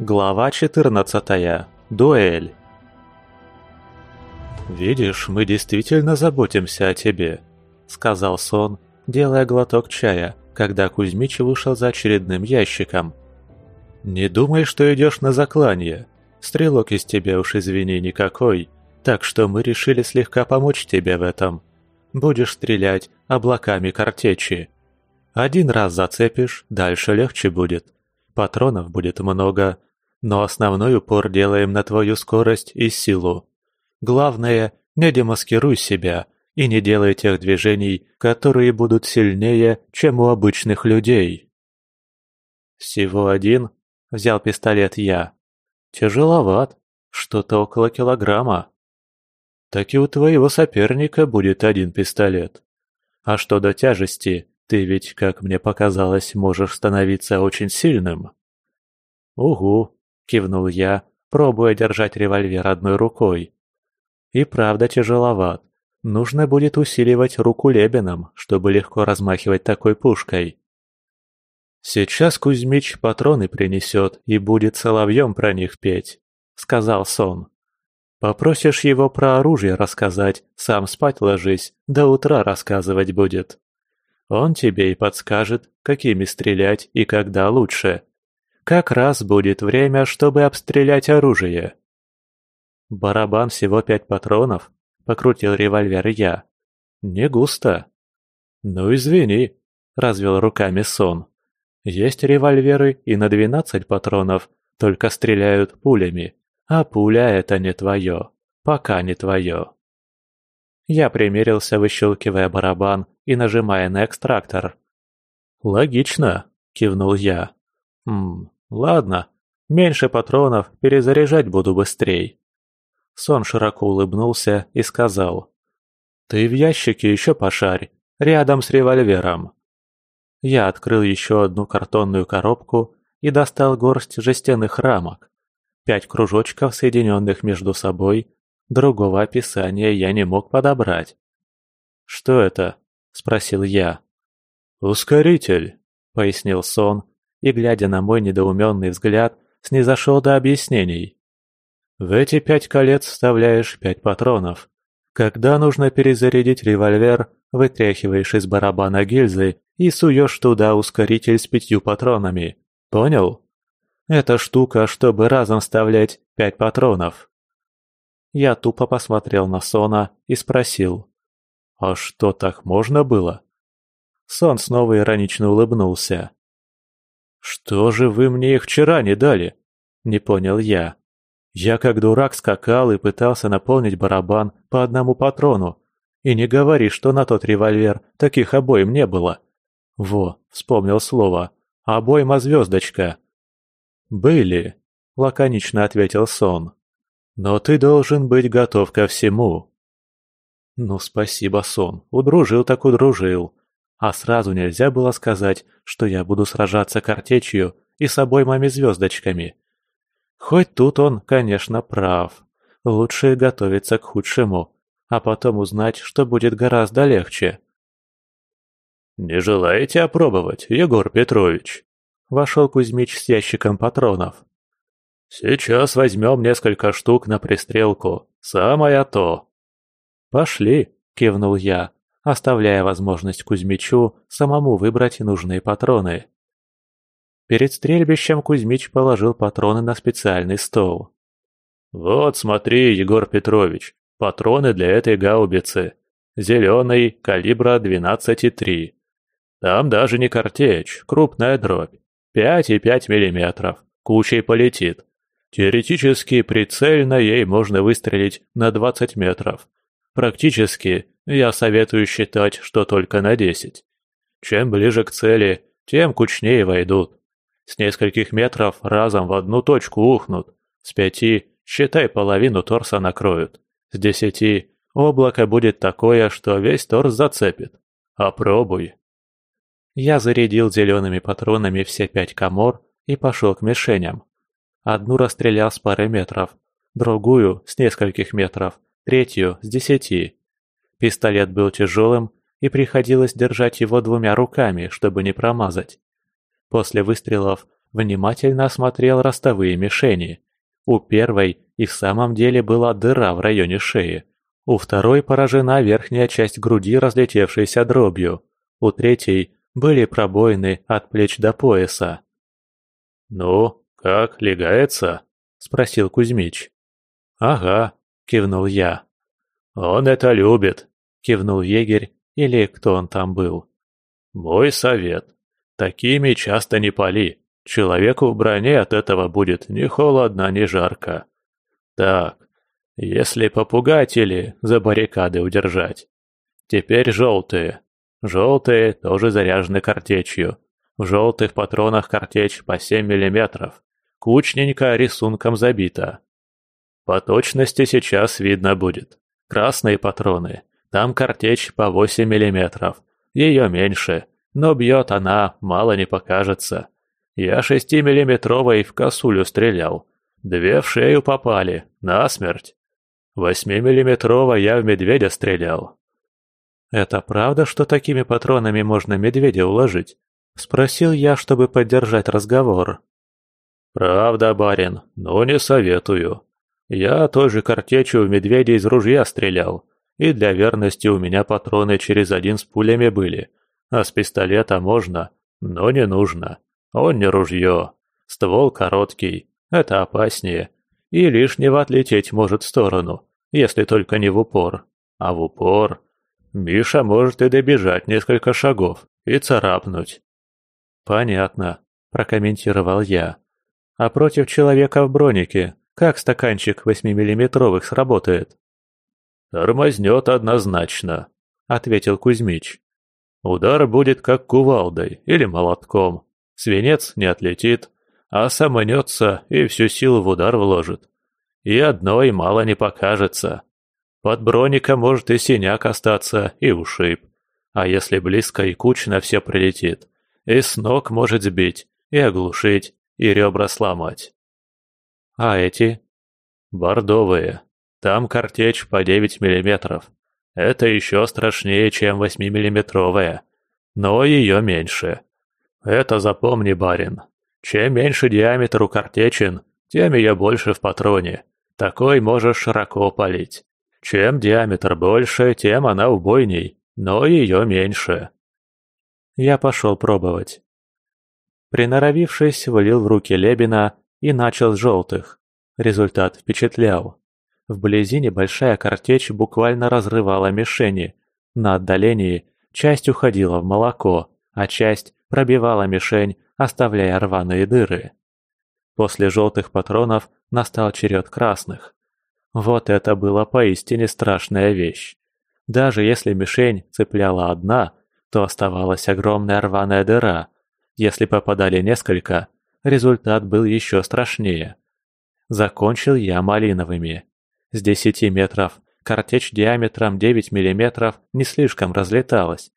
Глава 14. Дуэль. «Видишь, мы действительно заботимся о тебе», — сказал Сон, делая глоток чая, когда Кузьмич вышел за очередным ящиком. «Не думай, что идешь на заклание. Стрелок из тебя уж, извини, никакой, так что мы решили слегка помочь тебе в этом. Будешь стрелять облаками картечи. Один раз зацепишь, дальше легче будет. Патронов будет много, но основной упор делаем на твою скорость и силу. Главное, не демаскируй себя и не делай тех движений, которые будут сильнее, чем у обычных людей. Всего один? Взял пистолет я. Тяжеловат, что-то около килограмма. Так и у твоего соперника будет один пистолет. А что до тяжести, ты ведь, как мне показалось, можешь становиться очень сильным. Угу, кивнул я, пробуя держать револьвер одной рукой. И правда тяжеловат. Нужно будет усиливать руку лебеном, чтобы легко размахивать такой пушкой. «Сейчас Кузьмич патроны принесет и будет соловьем про них петь», — сказал Сон. «Попросишь его про оружие рассказать, сам спать ложись, до утра рассказывать будет. Он тебе и подскажет, какими стрелять и когда лучше. Как раз будет время, чтобы обстрелять оружие. Барабан всего пять патронов, покрутил револьвер я. Не густо. Ну извини, развел руками сон. Есть револьверы и на двенадцать патронов, только стреляют пулями, а пуля это не твое, пока не твое. Я примерился, выщелкивая барабан и нажимая на экстрактор. «Логично», — кивнул я. «Ммм, «Ладно, меньше патронов, перезаряжать буду быстрей». Сон широко улыбнулся и сказал. «Ты в ящике еще пошарь, рядом с револьвером». Я открыл еще одну картонную коробку и достал горсть жестяных рамок. Пять кружочков, соединенных между собой, другого описания я не мог подобрать. «Что это?» – спросил я. «Ускоритель», – пояснил Сон и, глядя на мой недоуменный взгляд, снизошел до объяснений. В эти пять колец вставляешь пять патронов. Когда нужно перезарядить револьвер, вытряхиваешь из барабана гильзы и суешь туда ускоритель с пятью патронами. Понял? Эта штука, чтобы разом вставлять пять патронов. Я тупо посмотрел на Сона и спросил. «А что, так можно было?» Сон снова иронично улыбнулся. «Что же вы мне их вчера не дали?» – не понял я. Я как дурак скакал и пытался наполнить барабан по одному патрону. И не говори, что на тот револьвер таких обоим не было. Во, вспомнил слово. Обойма звездочка. «Были», – лаконично ответил Сон. «Но ты должен быть готов ко всему». «Ну, спасибо, Сон. Удружил так удружил. А сразу нельзя было сказать, что я буду сражаться картечью и с обоймами звездочками. Хоть тут он, конечно, прав. Лучше готовиться к худшему, а потом узнать, что будет гораздо легче. «Не желаете опробовать, Егор Петрович?» Вошел Кузьмич с ящиком патронов. «Сейчас возьмем несколько штук на пристрелку. Самое то». «Пошли», — кивнул я, оставляя возможность Кузьмичу самому выбрать нужные патроны. Перед стрельбищем Кузьмич положил патроны на специальный стол. «Вот смотри, Егор Петрович, патроны для этой гаубицы. Зеленый, калибра 12,3. Там даже не картечь, крупная дробь. 5,5 миллиметров. Кучей полетит. Теоретически прицельно ей можно выстрелить на 20 метров. Практически я советую считать, что только на 10. Чем ближе к цели, тем кучнее войдут. С нескольких метров разом в одну точку ухнут. С пяти, считай, половину торса накроют. С десяти, облако будет такое, что весь торс зацепит. Опробуй. Я зарядил зелеными патронами все пять комор и пошел к мишеням. Одну расстрелял с пары метров, другую – с нескольких метров, третью – с десяти. Пистолет был тяжелым, и приходилось держать его двумя руками, чтобы не промазать. После выстрелов внимательно осмотрел ростовые мишени. У первой и в самом деле была дыра в районе шеи. У второй поражена верхняя часть груди, разлетевшейся дробью. У третьей были пробоины от плеч до пояса. «Ну, как, легается?» – спросил Кузьмич. «Ага», – кивнул я. «Он это любит», – кивнул егерь или кто он там был. «Мой совет. Такими часто не пали. Человеку в броне от этого будет ни холодно, ни жарко. Так, если попугать или за баррикады удержать. Теперь желтые. Желтые тоже заряжены картечью. В желтых патронах картечь по 7 мм. Кучненько рисунком забита. По точности сейчас видно будет. Красные патроны. Там картечь по 8 мм. Ее меньше, но бьет она, мало не покажется. Я шестимиллиметровой в косулю стрелял. Две в шею попали, насмерть. Восьмимиллиметрово я в медведя стрелял. «Это правда, что такими патронами можно медведя уложить?» Спросил я, чтобы поддержать разговор. «Правда, барин, но не советую. Я той же картечью в медведя из ружья стрелял, и для верности у меня патроны через один с пулями были, а с пистолета можно, но не нужно. Он не ружье. Ствол короткий, это опаснее. И лишнего отлететь может в сторону, если только не в упор. А в упор... Миша может и добежать несколько шагов и царапнуть. «Понятно», – прокомментировал я. «А против человека в бронике как стаканчик восьмимиллиметровых сработает?» «Тормознет однозначно», – ответил Кузьмич. «Удар будет как кувалдой или молотком. Свинец не отлетит, а сомнется и всю силу в удар вложит. И одной мало не покажется. Под броником может и синяк остаться, и ушиб. А если близко и кучно все прилетит, и с ног может сбить, и оглушить, и ребра сломать. А эти? Бордовые. Там картечь по 9 миллиметров. Это еще страшнее, чем 8-миллиметровая. Но ее меньше. Это запомни, барин. Чем меньше диаметр у картечин, тем ее больше в патроне. Такой можешь широко палить. Чем диаметр больше, тем она убойней, но ее меньше. Я пошел пробовать. Приноровившись, влил в руки Лебина и начал с желтых. Результат впечатлял. Вблизи небольшая картечь буквально разрывала мишени. На отдалении часть уходила в молоко, а часть пробивала мишень, оставляя рваные дыры. После желтых патронов настал черед красных. Вот это была поистине страшная вещь. Даже если мишень цепляла одна, то оставалась огромная рваная дыра. Если попадали несколько, результат был еще страшнее. Закончил я малиновыми. С 10 метров картечь диаметром 9 миллиметров не слишком разлеталась.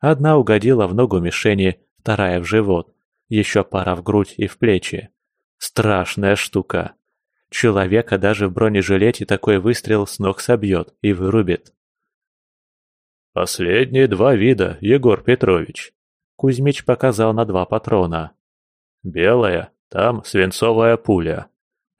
Одна угодила в ногу мишени, вторая в живот, еще пара в грудь и в плечи. Страшная штука. Человека даже в бронежилете такой выстрел с ног собьет и вырубит. «Последние два вида, Егор Петрович», — Кузьмич показал на два патрона. «Белая, там свинцовая пуля.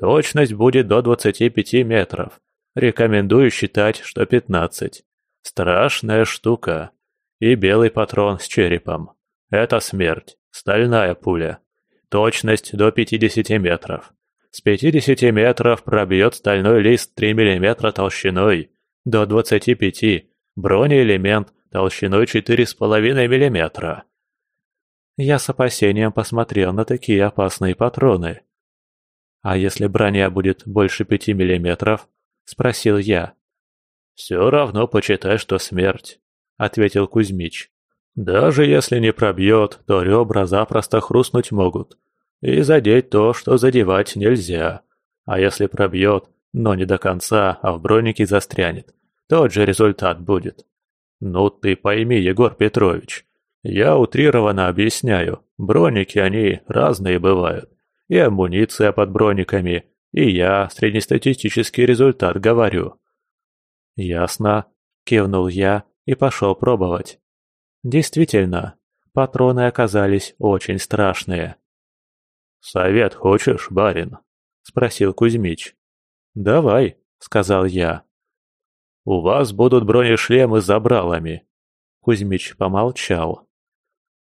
Точность будет до 25 метров. Рекомендую считать, что 15. Страшная штука. И белый патрон с черепом. Это смерть. Стальная пуля. Точность до 50 метров. С 50 метров пробьет стальной лист 3 мм толщиной. До 25 бронеэлемент толщиной 4,5 мм. Я с опасением посмотрел на такие опасные патроны. «А если броня будет больше 5 мм?» – спросил я. «Все равно почитай, что смерть», – ответил Кузьмич. Даже если не пробьет, то ребра запросто хрустнуть могут. И задеть то, что задевать нельзя. А если пробьет, но не до конца, а в бронике застрянет, тот же результат будет. Ну ты пойми, Егор Петрович, я утрированно объясняю, броники они разные бывают. И амуниция под брониками, и я среднестатистический результат говорю. «Ясно», – кивнул я и пошел пробовать. Действительно, патроны оказались очень страшные. «Совет хочешь, барин?» — спросил Кузьмич. «Давай», — сказал я. «У вас будут бронешлемы с забралами». Кузьмич помолчал.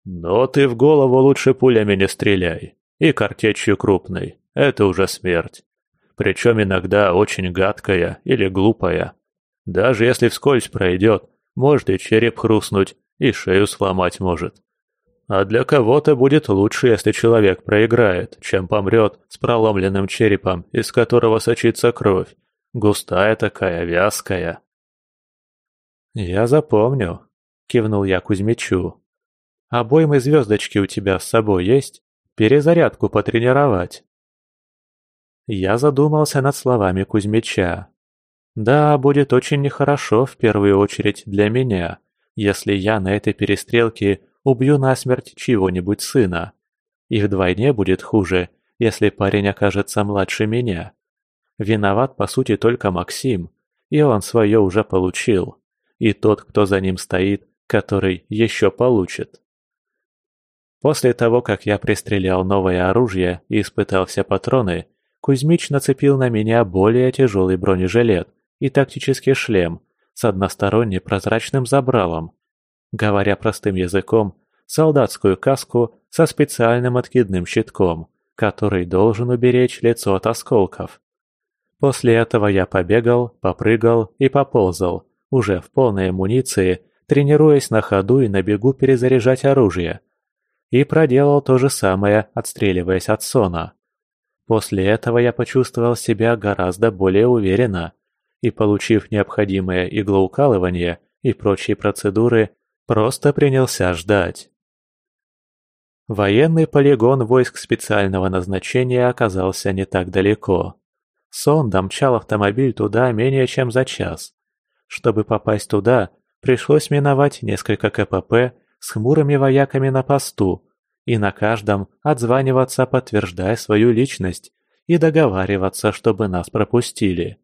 «Но ты в голову лучше пулями не стреляй. И картечью крупной. Это уже смерть. Причем иногда очень гадкая или глупая. Даже если вскользь пройдет, может и череп хрустнуть, и шею сломать может. А для кого-то будет лучше, если человек проиграет, чем помрет с проломленным черепом, из которого сочится кровь. Густая такая, вязкая. «Я запомню», — кивнул я Кузьмичу. «Обоймы звездочки у тебя с собой есть? Перезарядку потренировать». Я задумался над словами Кузьмича. Да, будет очень нехорошо в первую очередь для меня, если я на этой перестрелке убью насмерть чьего-нибудь сына. И вдвойне будет хуже, если парень окажется младше меня. Виноват, по сути, только Максим, и он свое уже получил. И тот, кто за ним стоит, который еще получит. После того, как я пристрелял новое оружие и испытал все патроны, Кузьмич нацепил на меня более тяжелый бронежилет и тактический шлем с односторонне прозрачным забралом, Говоря простым языком, солдатскую каску со специальным откидным щитком, который должен уберечь лицо от осколков. После этого я побегал, попрыгал и поползал, уже в полной амуниции, тренируясь на ходу и на бегу перезаряжать оружие. И проделал то же самое, отстреливаясь от сона. После этого я почувствовал себя гораздо более уверенно, и, получив необходимое иглоукалывание и прочие процедуры, Просто принялся ждать. Военный полигон войск специального назначения оказался не так далеко. Сон домчал автомобиль туда менее чем за час. Чтобы попасть туда, пришлось миновать несколько КПП с хмурыми вояками на посту и на каждом отзваниваться, подтверждая свою личность, и договариваться, чтобы нас пропустили.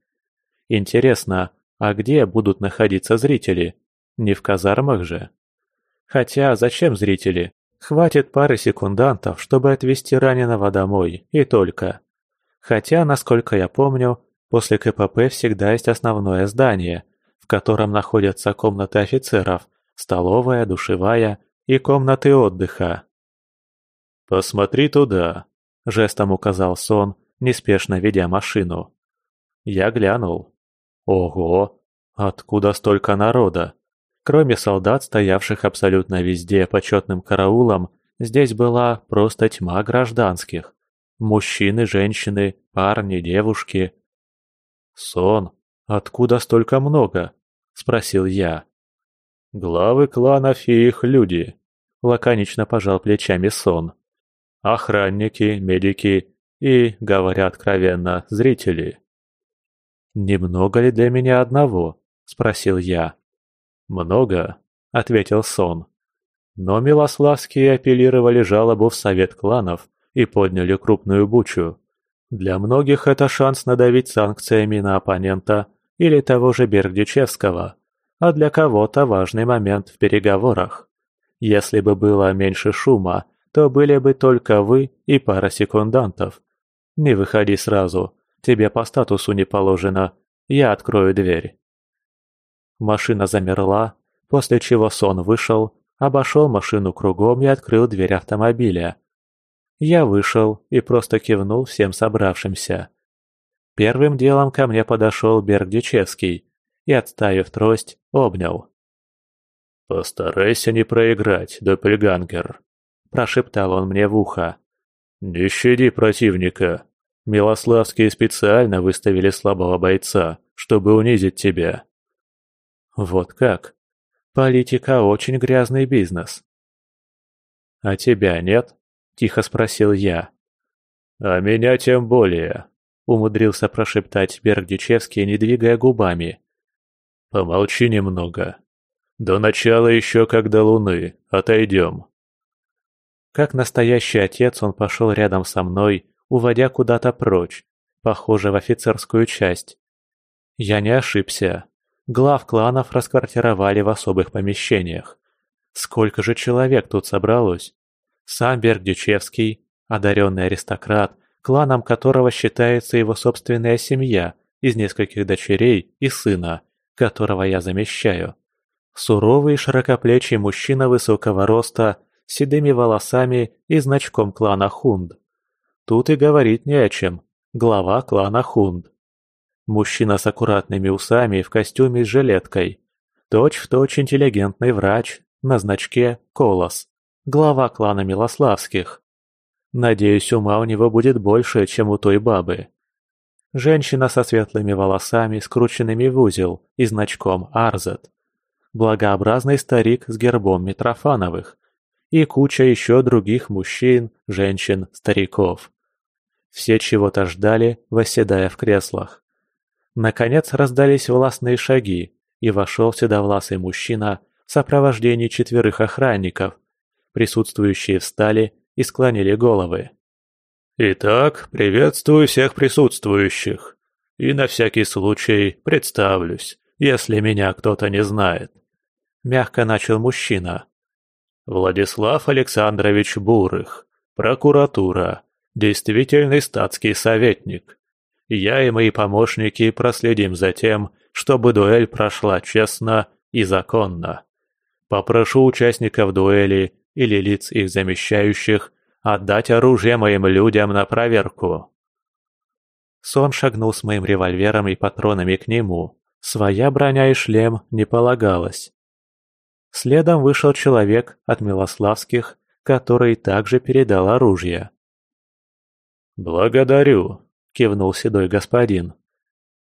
Интересно, а где будут находиться зрители? Не в казармах же. Хотя зачем зрители? Хватит пары секундантов, чтобы отвезти раненого домой, и только. Хотя, насколько я помню, после КПП всегда есть основное здание, в котором находятся комнаты офицеров, столовая, душевая и комнаты отдыха. «Посмотри туда», — жестом указал Сон, неспешно ведя машину. Я глянул. Ого, откуда столько народа? Кроме солдат, стоявших абсолютно везде почетным караулом, здесь была просто тьма гражданских. Мужчины, женщины, парни, девушки. «Сон, откуда столько много?» – спросил я. «Главы кланов и их люди», – лаконично пожал плечами Сон. «Охранники, медики и, говоря откровенно, зрители». «Немного ли для меня одного?» – спросил я. «Много», — ответил Сон. Но Милославские апеллировали жалобу в Совет кланов и подняли крупную бучу. Для многих это шанс надавить санкциями на оппонента или того же Бердичевского, а для кого-то важный момент в переговорах. Если бы было меньше шума, то были бы только вы и пара секундантов. Не выходи сразу, тебе по статусу не положено, я открою дверь. Машина замерла, после чего сон вышел, обошел машину кругом и открыл дверь автомобиля. Я вышел и просто кивнул всем собравшимся. Первым делом ко мне подошел Бергдичевский и, отставив трость, обнял. «Постарайся не проиграть, Доппельгангер», – прошептал он мне в ухо. «Не щади противника. Милославские специально выставили слабого бойца, чтобы унизить тебя. Вот как? Политика очень грязный бизнес. А тебя нет? Тихо спросил я. А меня тем более, умудрился прошептать Бергдичевский, не двигая губами. Помолчи немного. До начала еще как до луны. Отойдем. Как настоящий отец он пошел рядом со мной, уводя куда-то прочь, похоже, в офицерскую часть. Я не ошибся. Глав кланов расквартировали в особых помещениях. Сколько же человек тут собралось? Сам Бердичевский, Одаренный аристократ, кланом которого считается его собственная семья из нескольких дочерей и сына, которого я замещаю. Суровый широкоплечий мужчина высокого роста, с седыми волосами и значком клана Хунд. Тут и говорить не о чем. Глава клана Хунд. Мужчина с аккуратными усами в костюме с жилеткой. Точь-в-точь интеллигентный врач, на значке «Колос». Глава клана Милославских. Надеюсь, ума у него будет больше, чем у той бабы. Женщина со светлыми волосами, скрученными в узел и значком «Арзет». Благообразный старик с гербом Митрофановых. И куча еще других мужчин, женщин, стариков. Все чего-то ждали, восседая в креслах. Наконец раздались властные шаги, и вошел седовласый мужчина в сопровождении четверых охранников. Присутствующие встали и склонили головы. «Итак, приветствую всех присутствующих. И на всякий случай представлюсь, если меня кто-то не знает». Мягко начал мужчина. «Владислав Александрович Бурых, прокуратура, действительный статский советник. Я и мои помощники проследим за тем, чтобы дуэль прошла честно и законно. Попрошу участников дуэли или лиц их замещающих Отдать оружие моим людям на проверку!» Сон шагнул с моим револьвером и патронами к нему. Своя броня и шлем не полагалось. Следом вышел человек от Милославских, который также передал оружие. «Благодарю», — кивнул седой господин.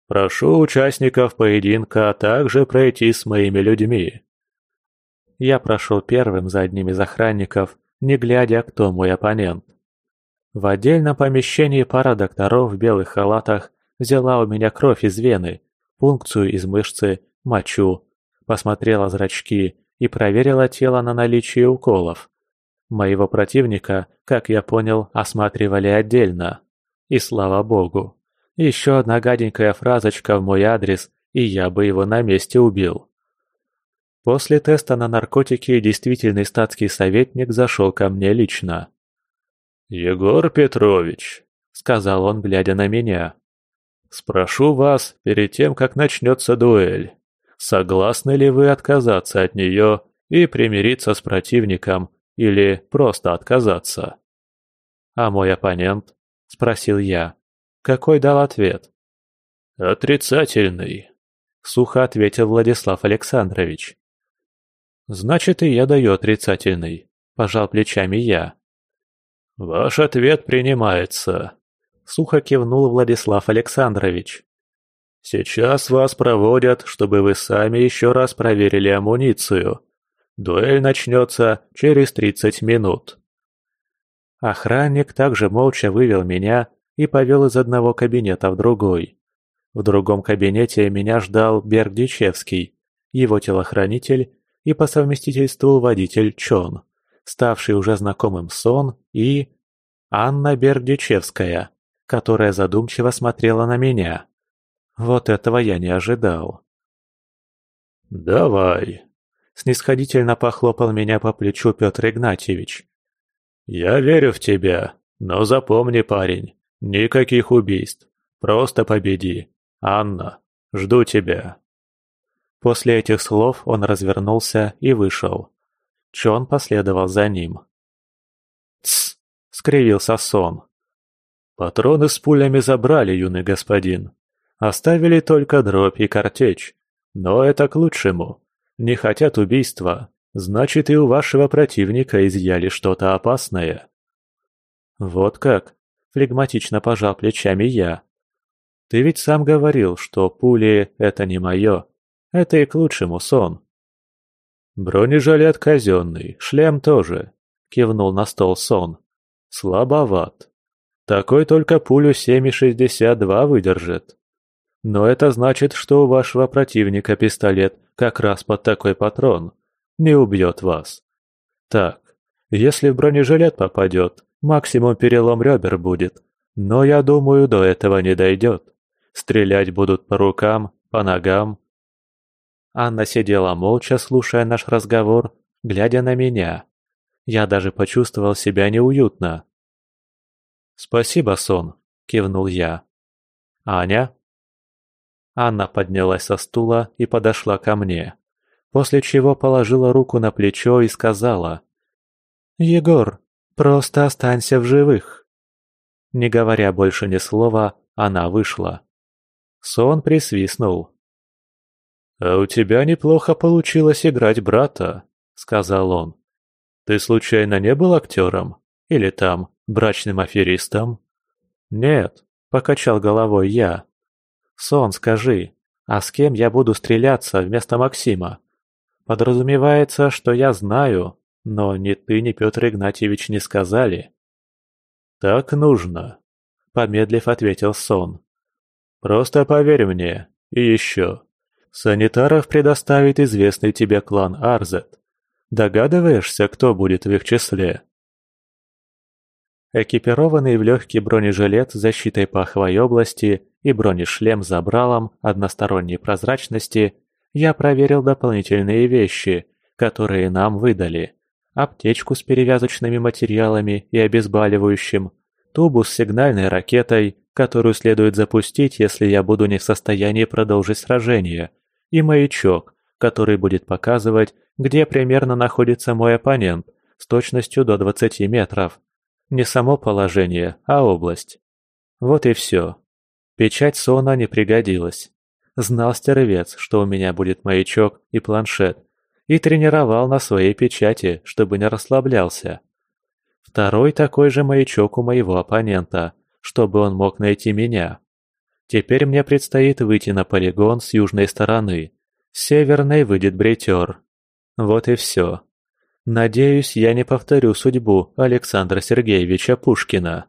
«Прошу участников поединка также пройти с моими людьми». Я прошел первым за одним из охранников не глядя, кто мой оппонент. В отдельном помещении пара докторов в белых халатах взяла у меня кровь из вены, пункцию из мышцы, мочу, посмотрела зрачки и проверила тело на наличие уколов. Моего противника, как я понял, осматривали отдельно. И слава богу. Еще одна гаденькая фразочка в мой адрес, и я бы его на месте убил. После теста на наркотики действительный статский советник зашел ко мне лично. «Егор Петрович», — сказал он, глядя на меня, — «спрошу вас перед тем, как начнется дуэль, согласны ли вы отказаться от нее и примириться с противником или просто отказаться?» «А мой оппонент?» — спросил я. Какой дал ответ? «Отрицательный», — сухо ответил Владислав Александрович. «Значит, и я даю отрицательный», – пожал плечами я. «Ваш ответ принимается», – сухо кивнул Владислав Александрович. «Сейчас вас проводят, чтобы вы сами еще раз проверили амуницию. Дуэль начнется через 30 минут». Охранник также молча вывел меня и повел из одного кабинета в другой. В другом кабинете меня ждал Берг-Дичевский, его телохранитель и по совместительству водитель Чон, ставший уже знакомым Сон и... Анна Бердичевская, которая задумчиво смотрела на меня. Вот этого я не ожидал. «Давай», — снисходительно похлопал меня по плечу Петр Игнатьевич. «Я верю в тебя, но запомни, парень, никаких убийств. Просто победи. Анна, жду тебя». После этих слов он развернулся и вышел. Чон последовал за ним. «Тсс!» — скривился сон. «Патроны с пулями забрали, юный господин. Оставили только дробь и картечь. Но это к лучшему. Не хотят убийства. Значит, и у вашего противника изъяли что-то опасное». «Вот как?» — флегматично пожал плечами я. «Ты ведь сам говорил, что пули — это не мое. Это и к лучшему, сон. Бронежилет казенный, шлем тоже, кивнул на стол сон. Слабоват. Такой только пулю 7,62 выдержит. Но это значит, что у вашего противника пистолет как раз под такой патрон. Не убьет вас. Так, если в бронежилет попадет, максимум перелом ребер будет. Но я думаю, до этого не дойдет. Стрелять будут по рукам, по ногам, Анна сидела молча, слушая наш разговор, глядя на меня. Я даже почувствовал себя неуютно. «Спасибо, сон», — кивнул я. «Аня?» Анна поднялась со стула и подошла ко мне, после чего положила руку на плечо и сказала. «Егор, просто останься в живых». Не говоря больше ни слова, она вышла. Сон присвистнул. «А у тебя неплохо получилось играть брата», — сказал он. «Ты случайно не был актером? Или там, брачным аферистом?» «Нет», — покачал головой я. «Сон, скажи, а с кем я буду стреляться вместо Максима? Подразумевается, что я знаю, но ни ты, ни Петр Игнатьевич не сказали». «Так нужно», — помедлив ответил Сон. «Просто поверь мне. И еще. Санитаров предоставит известный тебе клан Арзет. Догадываешься, кто будет в их числе?» Экипированный в легкий бронежилет с защитой паховой области и бронешлем с забралом односторонней прозрачности, я проверил дополнительные вещи, которые нам выдали. Аптечку с перевязочными материалами и обезболивающим, тубу с сигнальной ракетой, которую следует запустить, если я буду не в состоянии продолжить сражение, и маячок, который будет показывать, где примерно находится мой оппонент, с точностью до 20 метров. Не само положение, а область. Вот и все. Печать Сона не пригодилась. Знал стервец, что у меня будет маячок и планшет, и тренировал на своей печати, чтобы не расслаблялся. Второй такой же маячок у моего оппонента, чтобы он мог найти меня. Теперь мне предстоит выйти на полигон с южной стороны. С северной выйдет бритер. Вот и все. Надеюсь, я не повторю судьбу Александра Сергеевича Пушкина.